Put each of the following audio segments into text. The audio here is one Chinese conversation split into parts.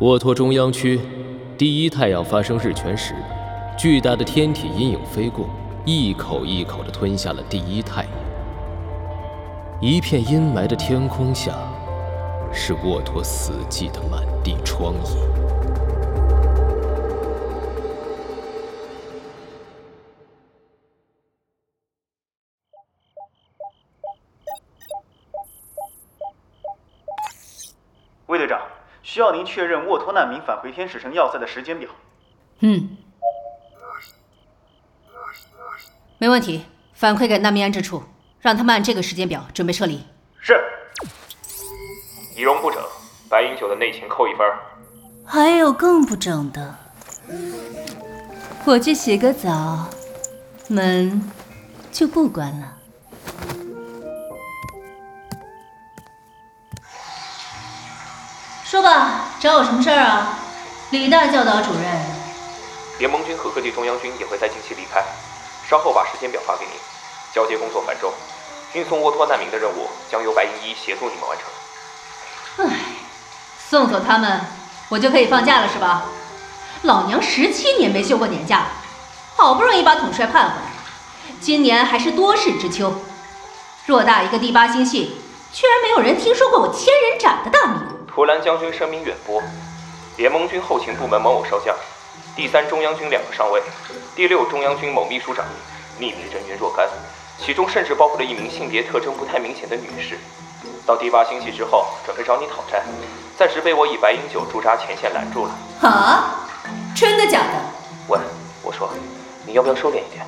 沃托中央区第一太阳发生日全食，巨大的天体阴影飞过，一口一口地吞下了第一太阳。一片阴霾的天空下，是沃托死寂的满地疮痍。要您确认沃托难民返回天使城要塞的时间表。嗯，没问题，反馈给难民安置处，让他们按这个时间表准备撤离。是。仪容不整，白银酒的内勤扣一分。还有更不整的，我去洗个澡，门就不关了。吧，找我什么事儿啊？李大教导主任。联盟军和各地中央军也会在近期离开，稍后把时间表发给你。交接工作繁重，运送沃托难民的任务将由白银一协助你们完成。唉，送走他们，我就可以放假了是吧？老娘十七年没休过年假了，好不容易把统帅盼回来，今年还是多事之秋。偌大一个第八星系，居然没有人听说过我千人斩的大名。图兰将军声名远播，联盟军后勤部门某某少将，第三中央军两个上尉，第六中央军某秘书长，秘密人员若干，其中甚至包括了一名性别特征不太明显的女士。到第八星系之后，准备找你讨债，暂时被我以白银九驻扎前线拦住了。啊？真的假的？喂，我说，你要不要收敛一点？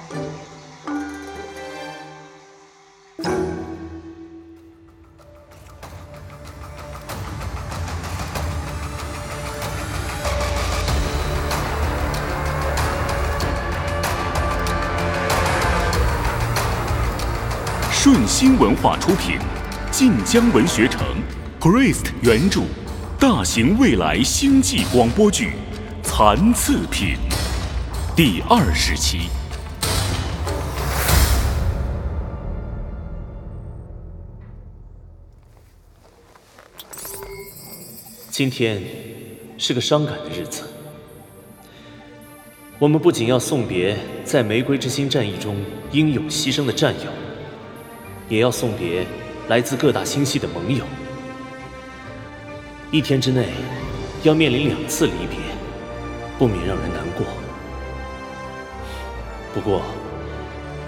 新文化出品，晋江文学城，Priest 原著，大型未来星际广播剧《残次品》第二十期。今天是个伤感的日子，我们不仅要送别在玫瑰之心战役中英勇牺牲的战友。也要送别来自各大星系的盟友，一天之内要面临两次离别，不免让人难过。不过，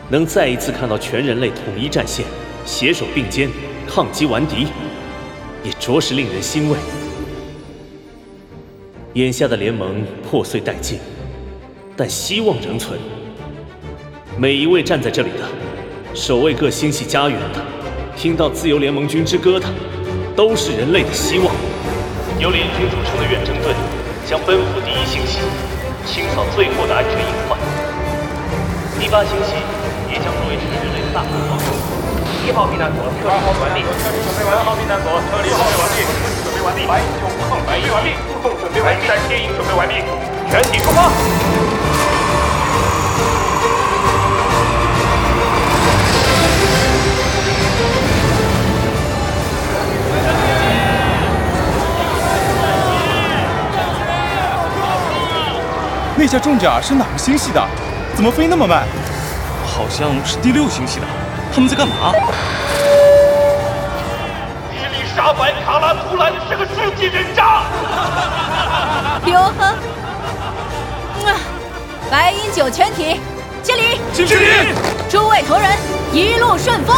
能再一次看到全人类统一战线，携手并肩抗击顽敌，也着实令人欣慰。眼下的联盟破碎殆尽，但希望仍存。每一位站在这里的。守卫各星系家园的，听到自由联盟军之歌的，都是人类的希望。由联军组成的远征队将奔赴第一星系，清扫最后的安全隐患。第八星系也将作为全人类的大本营。一号避难所撤离完毕，准备完号避难所撤离完毕，准备完毕，白英雄抗白准备完毕，护送准备完毕，电影准备完毕，全体出发。那架重甲是哪个星系的？怎么飞那么慢？好像是第六星系的。他们在干嘛？伊丽莎白·卡拉图兰是个世纪人渣。哟呵，白银九全体，敬礼！敬礼！诸位同仁，一路顺风。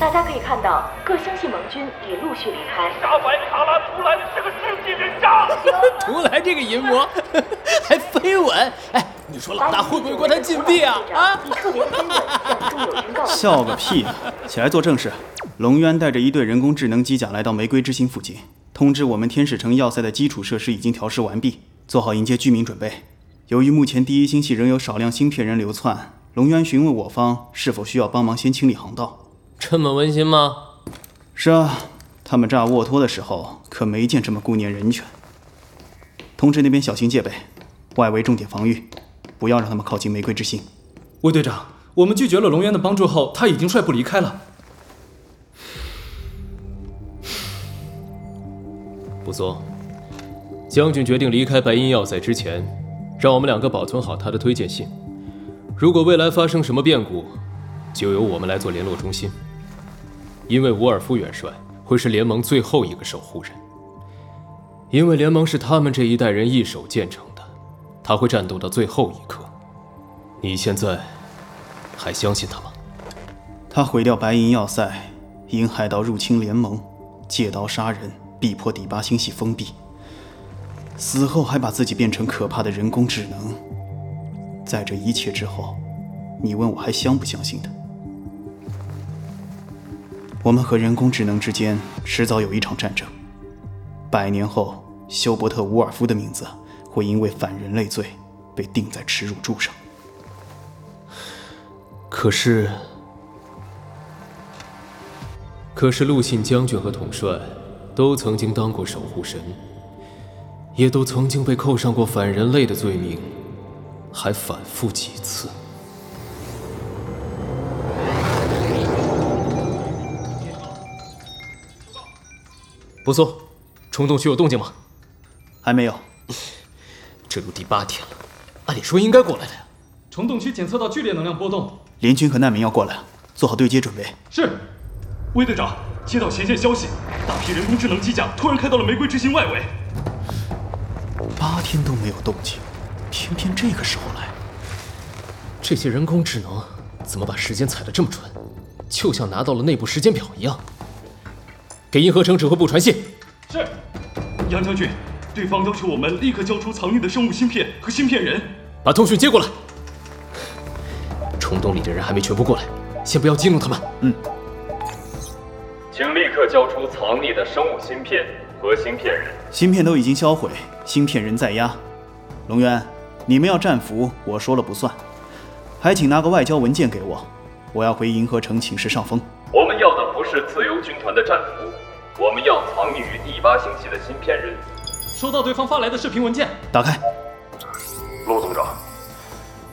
大家可以看到，各星系盟军已陆续离开。沙白卡拉图兰是个世纪人渣！图兰这个淫魔 还飞吻，哎，你说老大会不会关他禁闭啊？啊！笑个屁！起来做正事。龙渊带着一队人工智能机甲来到玫瑰之星附近，通知我们天使城要塞的基础设施已经调试完毕，做好迎接居民准备。由于目前第一星系仍有少量芯片人流窜，龙渊询问我方是否需要帮忙先清理航道。这么温馨吗？是啊，他们炸沃托的时候可没见这么顾念人权。通知那边小心戒备，外围重点防御，不要让他们靠近玫瑰之心。魏队长，我们拒绝了龙渊的帮助后，他已经率部离开了。不错，将军决定离开白银要塞之前，让我们两个保存好他的推荐信。如果未来发生什么变故，就由我们来做联络中心。因为伍尔夫元帅会是联盟最后一个守护人，因为联盟是他们这一代人一手建成的，他会战斗到最后一刻。你现在还相信他吗？他毁掉白银要塞，引海盗入侵联盟，借刀杀人，逼迫底巴星系封闭。死后还把自己变成可怕的人工智能。在这一切之后，你问我还相不相信他？我们和人工智能之间迟早有一场战争。百年后，休伯特·伍尔夫的名字会因为反人类罪被钉在耻辱柱上。可是，可是陆逊将军和统帅都曾经当过守护神，也都曾经被扣上过反人类的罪名，还反复几次。不错，虫洞区有动静吗？还没有。这都第八天了，按理说应该过来的呀。虫洞区检测到剧烈能量波动，联军和难民要过来了，做好对接准备。是，魏队长，接到前线消息，大批人工智能机甲突然开到了玫瑰之心外围。八天都没有动静，偏偏这个时候来。这些人工智能怎么把时间踩得这么准？就像拿到了内部时间表一样。给银河城指挥部传信。是，杨将军，对方要求我们立刻交出藏匿的生物芯片和芯片人。把通讯接过来。虫洞里的人还没全部过来，先不要激怒他们。嗯。请立刻交出藏匿的生物芯片和芯片人。芯片都已经销毁，芯片人在押。龙渊，你们要战俘，我说了不算。还请拿个外交文件给我，我要回银河城请示上峰。我们要的不是自由军团的战俘，我们要藏匿于第八星系的芯片人。收到对方发来的视频文件，打开。陆总长，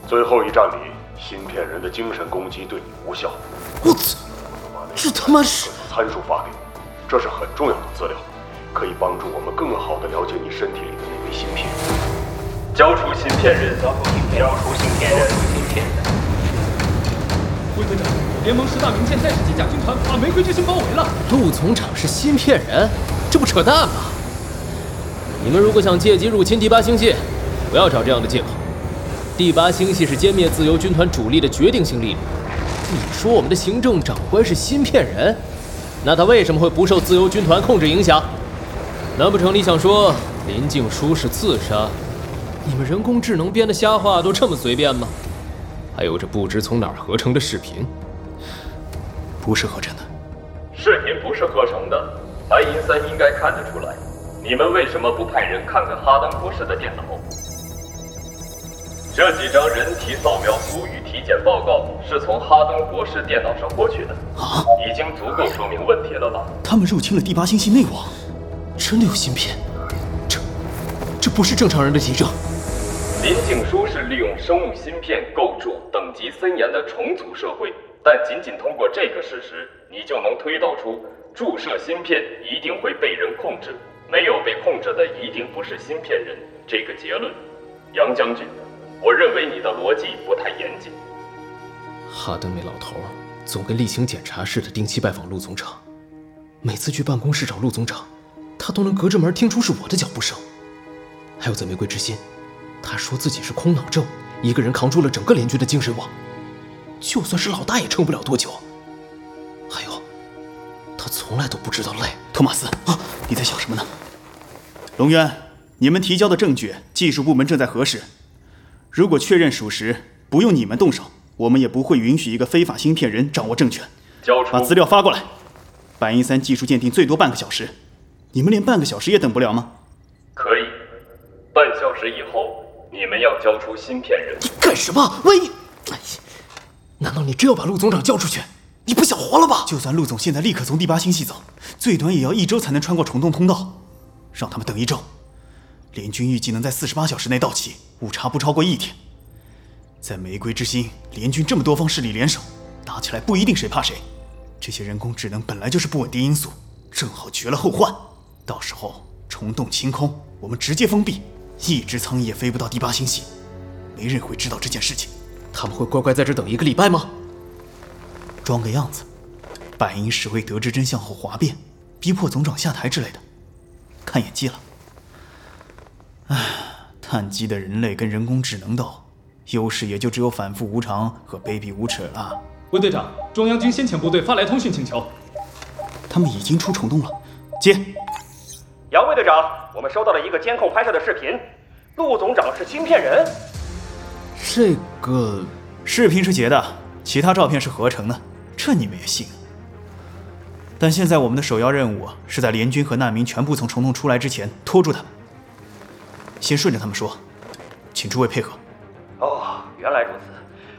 最后一战里，芯片人的精神攻击对你无效。我操！这他妈是参数发给你，这是很重要的资料，可以帮助我们更好的了解你身体里的那枚芯片。交出芯片人，交出芯片，交出芯片人，芯片人。魏队长，联盟十大名舰战士机甲军团把玫瑰之心包围了。陆总长是芯片人，这不扯淡吗？你们如果想借机入侵第八星系，不要找这样的借口。第八星系是歼灭自由军团主力的决定性力量。你说我们的行政长官是芯片人，那他为什么会不受自由军团控制影响？难不成你想说林静书是自杀？你们人工智能编的瞎话都这么随便吗？还有这不知从哪儿合成的视频，不是合成的。视频不是合成的，白银三应该看得出来。你们为什么不派人看看哈登博士的电脑？这几张人体扫描图与体检报告是从哈登博士电脑上获取的，啊，已经足够说明问题了吧？他们入侵了第八星系内网，真的有芯片？这，这不是正常人的体征。林静书是利用生物芯片构筑等级森严的重组社会，但仅仅通过这个事实，你就能推导出注射芯片一定会被人控制，没有被控制的一定不是芯片人这个结论。杨将军，我认为你的逻辑不太严谨。哈登那老头总跟例行检查似的定期拜访陆总长，每次去办公室找陆总长，他都能隔着门听出是我的脚步声。还有在玫瑰之心。他说自己是空脑症，一个人扛住了整个联军的精神网，就算是老大也撑不了多久。还有，他从来都不知道累。托马斯，啊你在想什么呢？龙渊，你们提交的证据，技术部门正在核实。如果确认属实，不用你们动手，我们也不会允许一个非法芯片人掌握政权。交出，把资料发过来。白银三技术鉴定最多半个小时，你们连半个小时也等不了吗？可以，半小时以后。你们要交出芯片人？你干什么？万一……哎呀，难道你真要把陆总长交出去？你不想活了吧？就算陆总现在立刻从第八星系走，最短也要一周才能穿过虫洞通道。让他们等一周，联军预计能在四十八小时内到齐，误差不超过一天。在玫瑰之心，联军这么多方势力联手，打起来不一定谁怕谁。这些人工智能本来就是不稳定因素，正好绝了后患。到时候。虫洞清空，我们直接封闭，一只苍蝇也飞不到第八星系，没人会知道这件事情。他们会乖乖在这等一个礼拜吗？装个样子，白银使会得知真相后哗变，逼迫总长下台之类的，看演技了。唉，碳基的人类跟人工智能斗，优势也就只有反复无常和卑鄙无耻了。温队长，中央军先遣部队发来通讯请求，他们已经出虫洞了。接，杨卫队长，我们收到了一个监控拍摄的视频，陆总长是芯片人。这个视频是截的，其他照片是合成的，这你们也信？但现在我们的首要任务是在联军和难民全部从虫洞出来之前拖住他们。先顺着他们说，请诸位配合。哦，原来如此。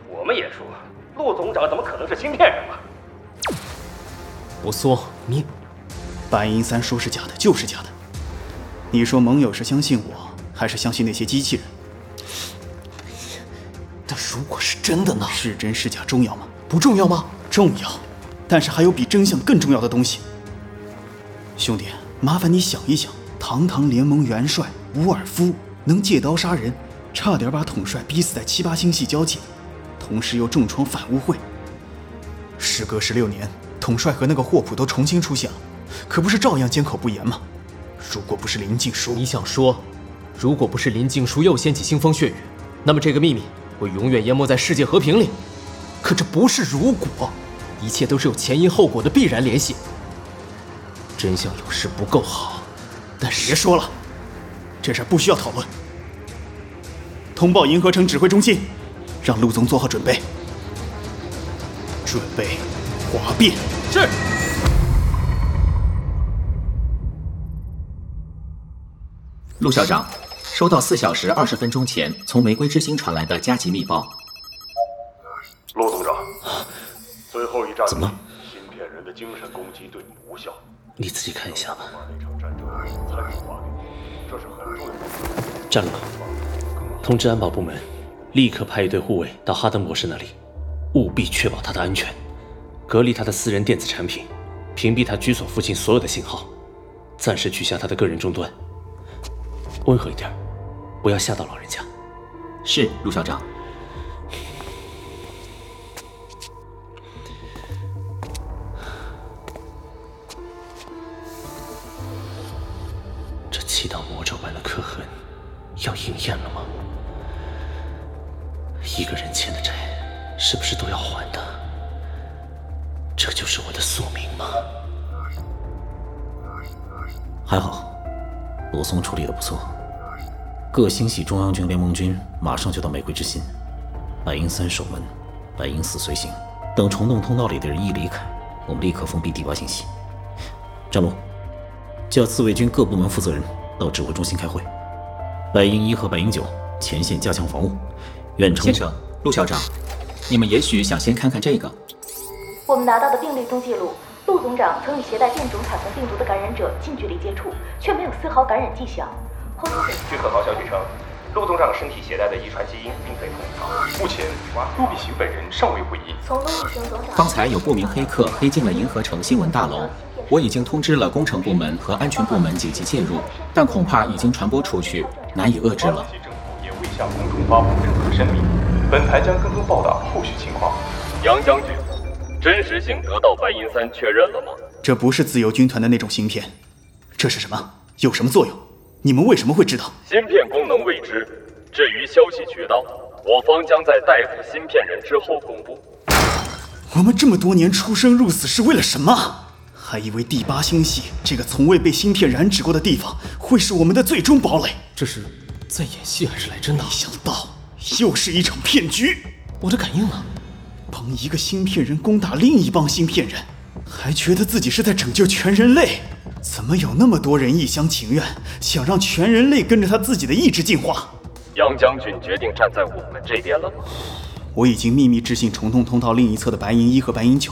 我们也说，陆总长怎么可能是芯片人嘛？不说你。白银三说是假的，就是假的。你说盟友是相信我，还是相信那些机器人？但如果是真的呢？是真是假重要吗？不重要吗？重要。但是还有比真相更重要的东西。兄弟，麻烦你想一想，堂堂联盟元帅乌尔夫能借刀杀人，差点把统帅逼死在七八星系交界，同时又重创反污会。时隔十六年，统帅和那个霍普都重新出现了，可不是照样缄口不言吗？如果不是林静书，你想说，如果不是林静书又掀起腥风血雨，那么这个秘密会永远淹没在世界和平里？可这不是如果。一切都是有前因后果的必然联系。真相有时不够好，但是别说了，这事不需要讨论。通报银河城指挥中心，让陆总做好准备，准备哗变。是。陆校长，收到四小时二十分钟前从玫瑰之星传来的加急密报。陆总长。最后一战，怎么了？芯片人的精神攻击对你无效。你自己看一下吧。这是很重要的。站路口，通知安保部门，立刻派一队护卫到哈登博士那里，务必确保他的安全，隔离他的私人电子产品，屏蔽他居所附近所有的信号，暂时取下他的个人终端。温和一点，不要吓到老人家。是，陆校长。这七道魔咒般的刻痕要应验了吗？一个人欠的债，是不是都要还的？这就是我的宿命吗？还好，罗松处理的不错。各星系中央军联盟军马上就到玫瑰之心，白银三守门，白银四随行。等虫洞通道里的人一离开，我们立刻封闭第八星系。张龙，叫自卫军各部门负责人。到指挥中心开会。白银一和白银九前线加强防务，远程。先生，陆校长，你们也许想先看看这个。我们拿到的病例中记录，陆总长曾与携带变种彩虹病毒的感染者近距离接触，却没有丝毫感染迹象。据可靠消息称，陆总长身体携带的遗传基因并非同一套。目前，陆比行本人尚未回应。从陆比行总长。方才有不明黑客黑进了银河城新闻大楼。我已经通知了工程部门和安全部门紧急介入，但恐怕已经传播出去，难以遏制了。政府也未向公众发布任何声明，本台将跟踪报道后续情况。杨将军，真实性得到白银三确认了吗？这不是自由军团的那种芯片，这是什么？有什么作用？你们为什么会知道？芯片功能未知，至于消息渠道，我方将在逮捕芯片人之后公布。我们这么多年出生入死是为了什么？还以为第八星系这个从未被芯片染指过的地方会是我们的最终堡垒。这是在演戏还是来真的？没想到又是一场骗局。我的感应呢？帮一个芯片人攻打另一帮芯片人，还觉得自己是在拯救全人类？怎么有那么多人一厢情愿，想让全人类跟着他自己的意志进化？杨将军决定站在我们这边了吗？我已经秘密致信虫洞通道另一侧的白银一和白银九。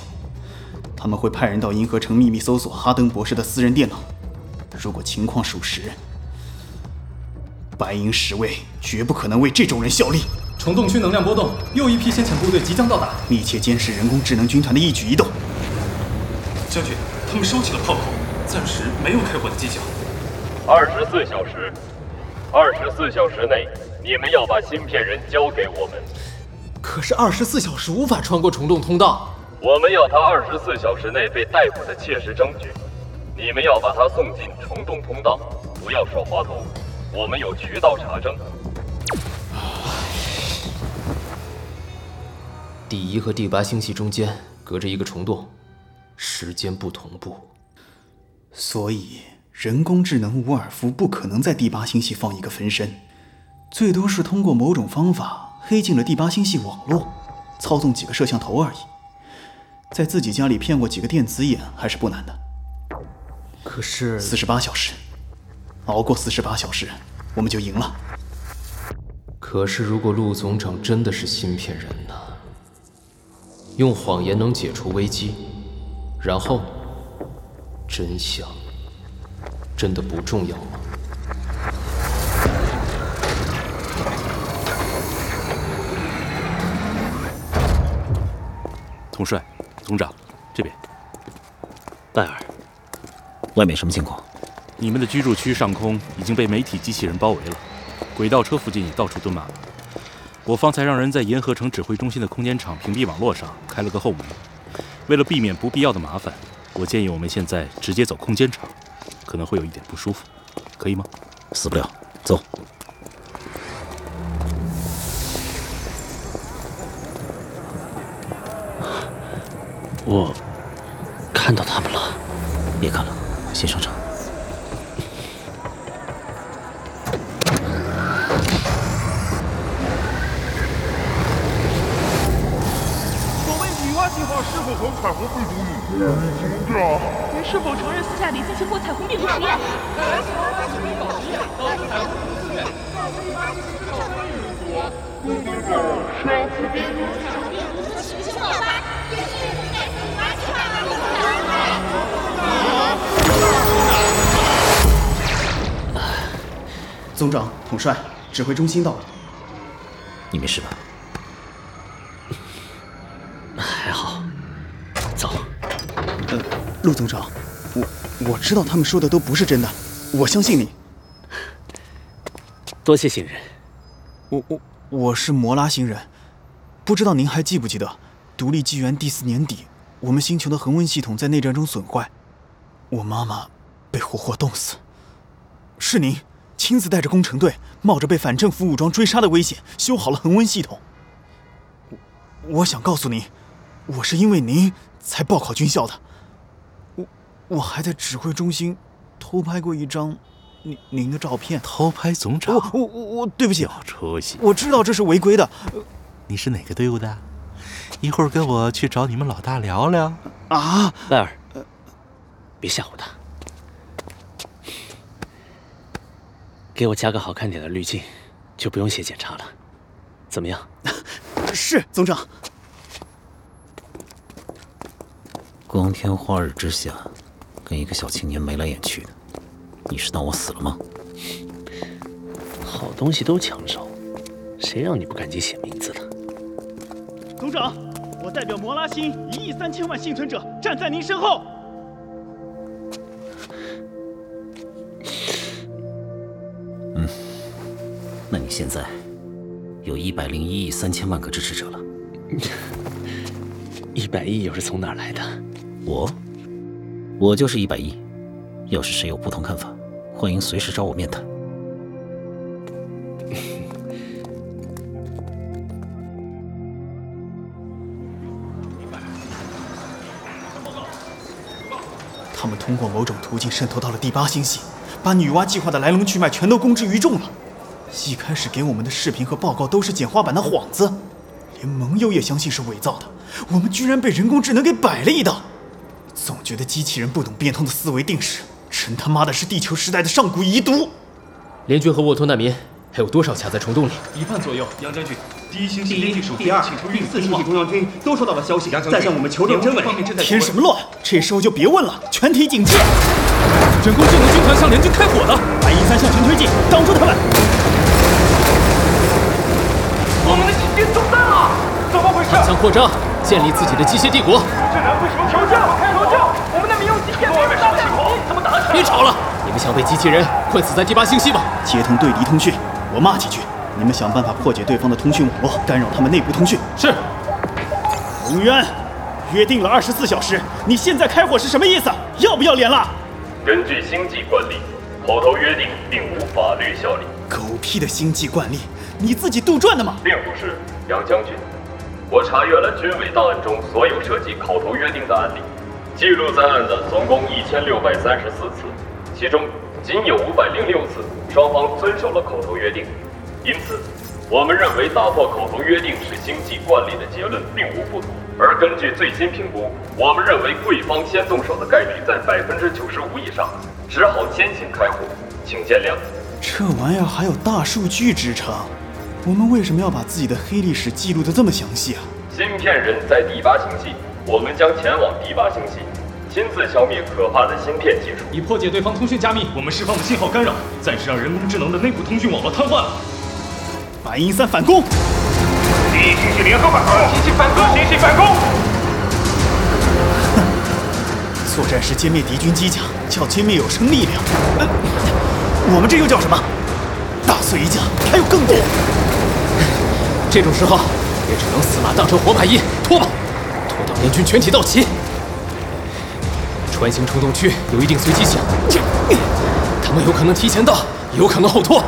他们会派人到银河城秘密搜索哈登博士的私人电脑。如果情况属实，白银十位绝不可能为这种人效力。虫洞区能量波动，又一批先遣部队即将到达，密切监视人工智能军团的一举一动。将军，他们收起了炮口，暂时没有开火的迹象。二十四小时，二十四小时内，你们要把芯片人交给我们。可是二十四小时无法穿过虫洞通道。我们要他二十四小时内被逮捕的切实证据。你们要把他送进虫洞通道，不要耍滑头。我们有渠道查证。第一和第八星系中间隔着一个虫洞，时间不同步，所以人工智能伍尔夫不可能在第八星系放一个分身，最多是通过某种方法黑进了第八星系网络，操纵几个摄像头而已。在自己家里骗过几个电子眼还是不难的。可是四十八小时，熬过四十八小时，我们就赢了。可是如果陆总长真的是芯片人呢？用谎言能解除危机，然后真相真的不重要吗？统帅，总长，这边。戴尔，外面什么情况？你们的居住区上空已经被媒体机器人包围了，轨道车附近也到处蹲满了。我方才让人在银河城指挥中心的空间场屏蔽网络上开了个后门，为了避免不必要的麻烦，我建议我们现在直接走空间场，可能会有一点不舒服，可以吗？死不了，走。我看到他们了，别看了，先上场。所谓女娲。计划是否和彩虹病毒有您是否承认私下里进行过彩虹病毒实验？总长、统帅，指挥中心到了。你没事吧？陆总长，我我知道他们说的都不是真的，我相信你。多谢信任。我我我是摩拉星人，不知道您还记不记得，独立纪元第四年底，我们星球的恒温系统在内战中损坏，我妈妈被活活冻死。是您亲自带着工程队，冒着被反政府武装追杀的危险，修好了恒温系统。我我想告诉您。我是因为您才报考军校的，我我还在指挥中心偷拍过一张您您的照片。偷拍总长？我我我我对不起，有出息！我知道这是违规的。你是哪个队伍的？一会儿跟我去找你们老大聊聊。啊，赖尔，别吓唬他，给我加个好看点的滤镜，就不用写检查了。怎么样？是总长。光天化日之下，跟一个小青年眉来眼去的，你是当我死了吗？好东西都抢手，谁让你不赶紧写名字的？总长，我代表摩拉星一亿三千万幸存者站在您身后。嗯，那你现在有一百零一亿三千万个支持者了。一百亿又是从哪儿来的？我，我就是一百亿。要是谁有不同看法，欢迎随时找我面谈。他们通过某种途径渗透到了第八星系，把女娲计划的来龙去脉全都公之于众了。一开始给我们的视频和报告都是简化版的幌子，连盟友也相信是伪造的。我们居然被人工智能给摆了一道。总觉得机器人不懂变通的思维定式，真他妈的是地球时代的上古遗毒。联军和沃托难民还有多少卡在虫洞里？一半左右。杨将军，第一星系、第第二、第四星系中央军都收到了消息，在向我们求证真伪。添什么乱？这时候就别问了，全体警戒！人工智能军团向联军开火了！白银三向前推进，挡住他们！我们的基地中弹了，怎么回事？顽强扩张，建立自己的机械帝国。这人为什么调教？调教！我们的民用机械被炸弹怎么打起来？别吵了，你们们想被机器人困死在第八星系吗？接通对敌通讯，我骂几句，你们想办法破解对方的通讯网络，干扰他们内部通讯。是。龙渊，约定了二十四小时，你现在开火是什么意思？要不要脸了？根据星际惯例，口头约定并无法律效力。狗屁的星际惯例，你自己杜撰的吗？并不是，杨将军。我查阅了军委档案中所有涉及口头约定的案例，记录在案的总共一千六百三十四次，其中仅有五百零六次双方遵守了口头约定。因此，我们认为打破口头约定是星际惯例的结论并无不妥。而根据最新评估，我们认为贵方先动手的概率在百分之九十五以上，只好先行开户，请见谅。这玩意儿还有大数据支撑，我们为什么要把自己的黑历史记录的这么详细啊？芯片人在第八星系，我们将前往第八星系，亲自消灭可怕的芯片技术，以破解对方通讯加密。我们释放的信号干扰，暂时让人工智能的内部通讯网络瘫痪了。白银三反攻。第一星系联合反攻！星系反攻！星系反攻！哼，作战时歼灭敌军机甲，叫歼灭有生力量。呃，我们这又叫什么？大碎一架，还有更多。这种时候也只能死马当成活马医，拖吧，联军全体到齐。船行冲动区有一定随机性，他们有可能提前到，有可能后拖。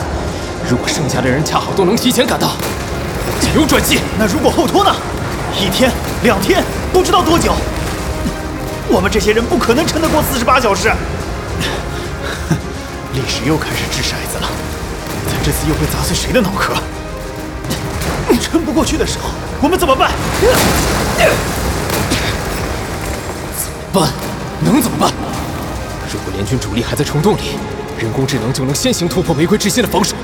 如果剩下的人恰好都能提前赶到。有转机，那如果后拖呢？一天、两天，不知道多久。我们这些人不可能撑得过四十八小时。历史又开始掷骰子了，咱这次又会砸碎谁的脑壳？撑不过去的时候，我们怎么办？办？能怎么办？如果联军主力还在虫洞里，人工智能就能先行突破玫瑰之心的防守。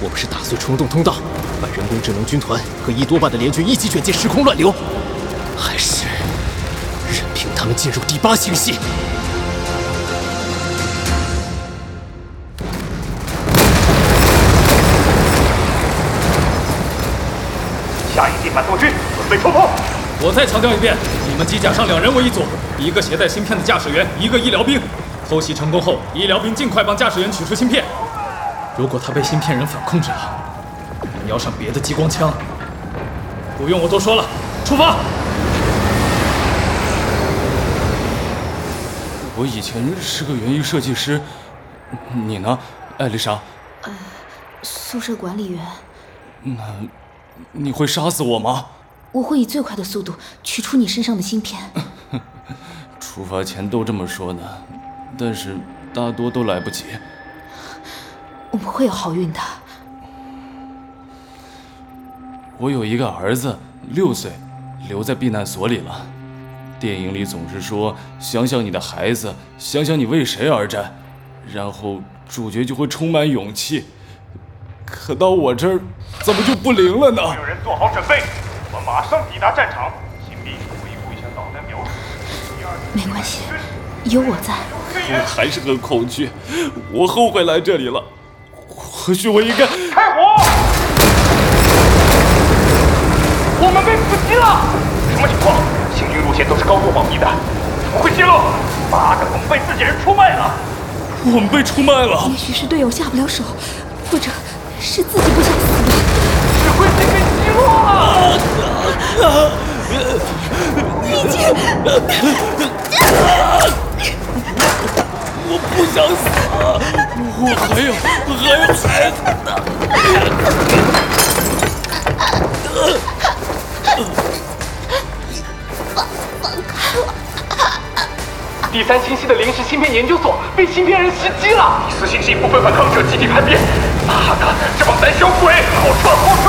我们是打碎虫洞通道。把人工智能军团和一多半的联军一起卷进时空乱流，还是任凭他们进入第八星系？下一地反动军准备冲锋！我再强调一遍，你们机甲上两人为一组，一个携带芯片的驾驶员，一个医疗兵。偷袭成功后，医疗兵尽快帮驾驶员取出芯片。如果他被芯片人反控制了。你要上别的激光枪，不用我多说了，出发！我以前是个园艺设计师，你呢，艾丽莎？呃，宿舍管理员。那你会杀死我吗？我会以最快的速度取出你身上的芯片。出发前都这么说呢，但是大多都来不及。我们会有好运的。我有一个儿子，六岁，留在避难所里了。电影里总是说，想想你的孩子，想想你为谁而战，然后主角就会充满勇气。可到我这儿，怎么就不灵了呢？所有人做好准备，我们马上抵达战场。请秘书回复一下导弹描述。没关系，有我在。我还是很恐惧，我后悔来这里了。或许我应该开火。我们被伏击了，什么情况？行军路线都是高度保密的，怎么会泄露？妈的，我们被自己人出卖了！我们被出卖了。也许是队友下不了手，或者是自己不想死吧。指挥机被击落了！已经，我不想死，我还有还有孩子呢。放放开我！第三星系的临时芯片研究所被芯片人袭击了，第四星系部分反抗者集体叛变。妈的，这帮胆小鬼！后撤，后撤！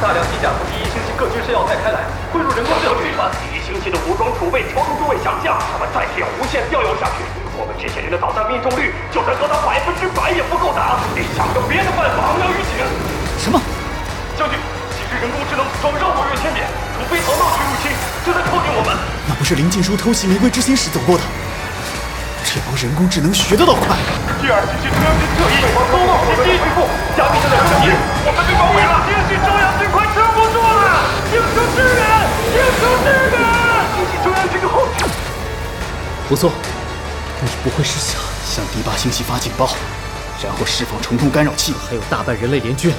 大量机甲从第一星系各军事要塞开来，汇入人工智能军团。第一星系的武装储备超出诸位想象，他们再这样无限调用下去，我们这些人的导弹命中率就算高达百分之百也不够打。得想个别的办法。我要预警。什么？将军，其实人工智能装绕过月千点，从飞逃道区入侵，正在靠近我们。那不是林静书偷袭玫瑰之心时走过的？这帮人工智能学得倒快。第二星系中央军特意遭到袭击，加密正在攻击，我们被包围了。快撑不住了，请求支援，请求支援。不错，你不会是想向第八星系发警报，然后释放虫洞干扰器？还有大半人类联军，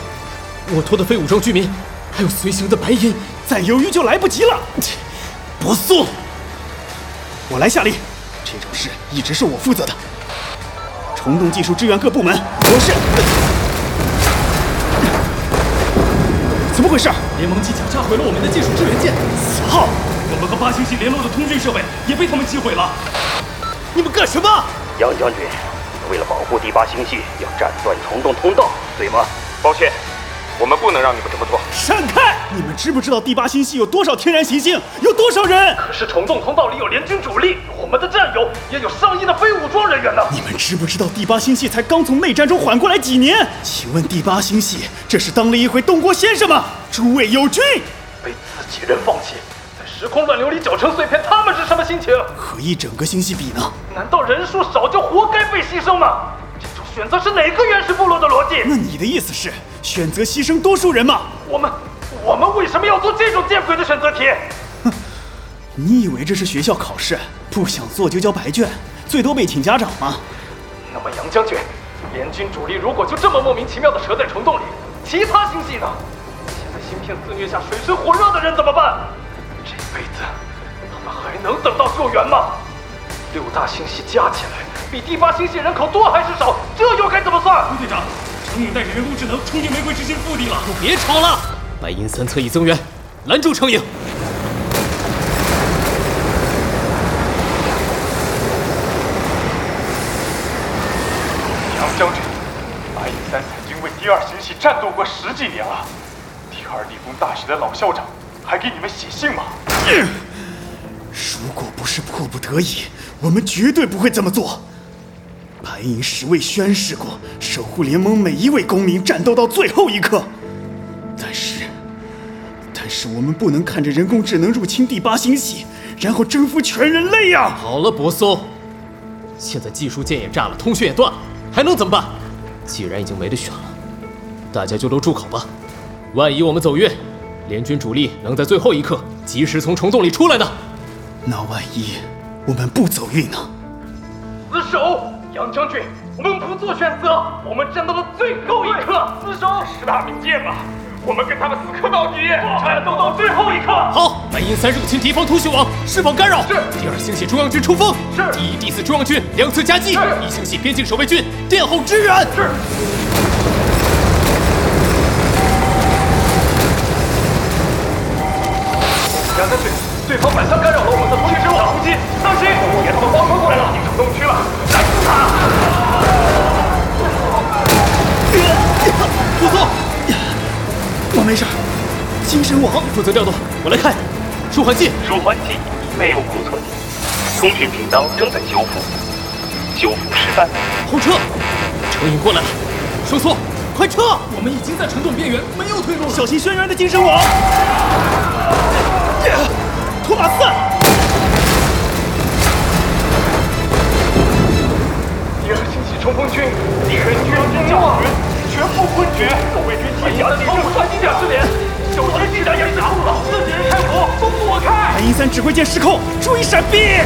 我拖的非武装居民，还有随行的白银，再犹豫就来不及了。不送，我来下令，这种事一直是我负责的。虫洞技术支援各部门，我是。么回事？联盟机甲炸毁了我们的技术支援舰。死耗！我们和八星系联络的通讯设备也被他们击毁了。你们干什么？杨将军，为了保护第八星系，要斩断虫洞通道，对吗？抱歉，我们不能让你们这么做。闪开！你们知不知道第八星系有多少天然行星？有多少人？可是虫洞通道里有联军主力，我们的战友也有上亿的非武装人员呢。你们知不知道第八星系才刚从内战中缓过来几年？请问第八星系这是当了一回东郭先生吗？诸位友军，被自己人放弃，在时空乱流里搅成碎片，他们是什么心情？和一整个星系比呢？难道人数少就活该被牺牲吗？这种选择是哪个原始部落的逻辑？那你的意思是选择牺牲多数人吗？我们，我们为什么要做这种见鬼的选择题？哼，你以为这是学校考试？不想做就交白卷，最多被请家长吗？那么杨将军，联军主力如果就这么莫名其妙的折在虫洞里，其他星系呢？芯片肆虐下水深火热的人怎么办？这辈子他们还能等到救援吗？六大星系加起来比第八星系人口多还是少？这又该怎么算？陆队长，程颖带着人工智能冲进玫瑰之心腹地了。都别吵了！白银三侧翼增援，拦住程颖。杨将军，白银三曾经为第二星系战斗过十几年了。第二理工大学的老校长还给你们写信吗？如果不是迫不得已，我们绝对不会这么做。白银十位宣誓过守护联盟每一位公民，战斗到最后一刻。但是，但是我们不能看着人工智能入侵第八星系，然后征服全人类呀！好了，博松，现在技术舰也炸了，通讯也断了，还能怎么办？既然已经没得选了，大家就都住口吧。万一我们走运，联军主力能在最后一刻及时从虫洞里出来呢？那万一我们不走运呢？死守，杨将军，我们不做选择，我们战到了最后一刻，死守。十大名剑吧，我们跟他们死磕到底，战斗到最后一刻。好，白银三入侵敌方通讯网，释放干扰。是。第二星系中央军冲锋。是。第一、第四中央军两侧夹击。是。一星系边境守卫军殿后支援。是。杨将军，对方反向干扰了我们的通讯之路，小心！当心，别他们包抄过来了，进城东区了，拦住他！不错，我没事。精神网负责调动，我来看。舒缓剂，舒缓剂没有库存，通讯频道正在修复，修复失败。后撤，程颖过来了，收缩，快撤！我们已经在城洞边缘，没有退路了。小心轩辕的精神网。托马斯，第二星系冲锋军全军战亡，全部昏厥，守卫军机甲的超武装机甲失联，九级机甲也死了，自己人开火，都躲开！白银三指挥舰失控，注意闪避！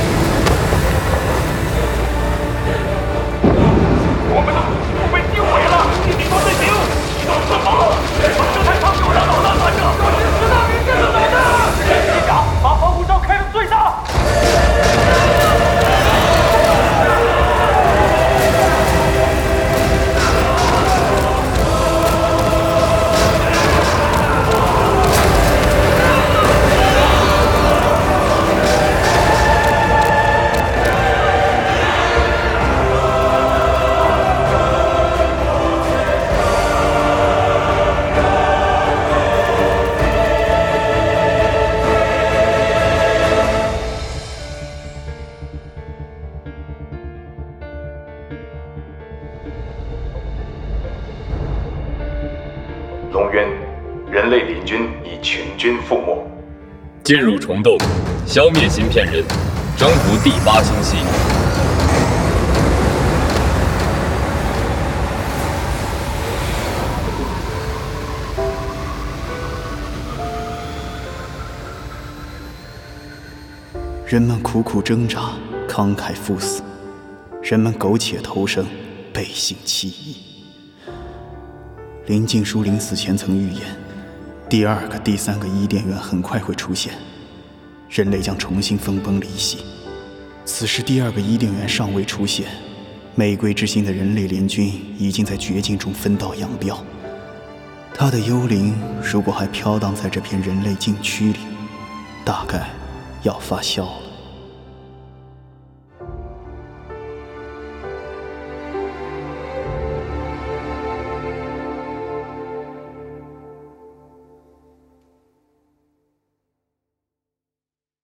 消灭芯片人，征服第八星系。人们苦苦挣扎，慷慨赴死，人们苟且偷生，背信弃义。林静书临死前曾预言，第二个、第三个伊甸园很快会出现，人类将重新分崩离析。此时，第二个伊甸园尚未出现，玫瑰之心的人类联军已经在绝境中分道扬镳。他的幽灵如果还飘荡在这片人类禁区里，大概要发笑。